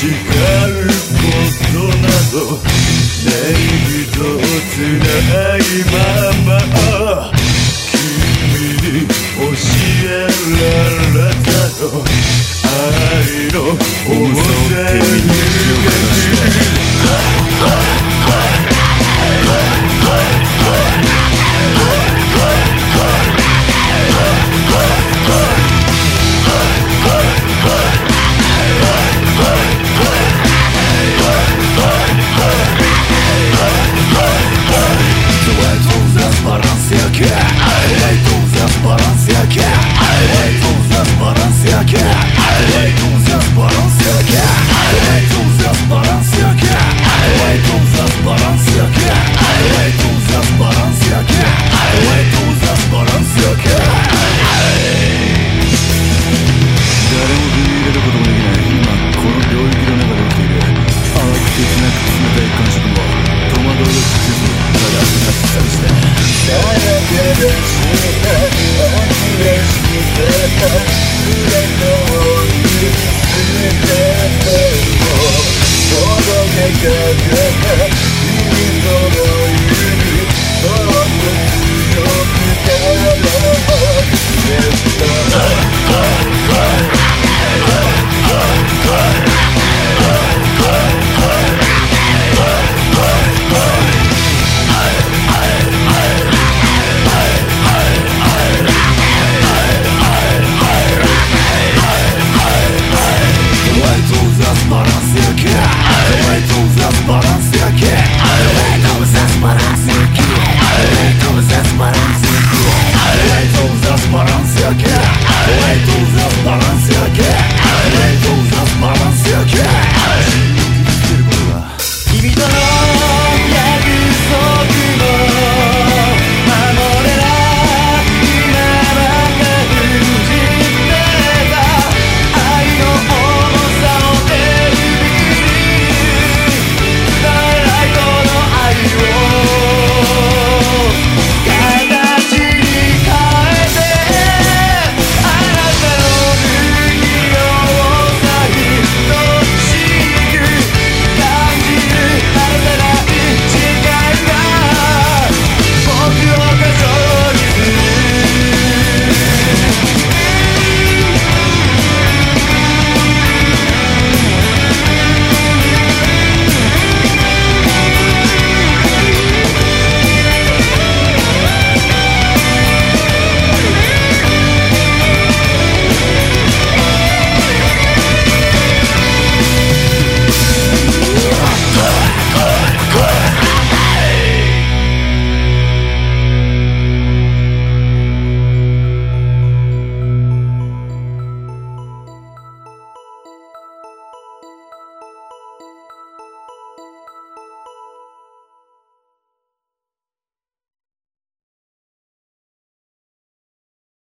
叱ることなど何一つないまま again Yes.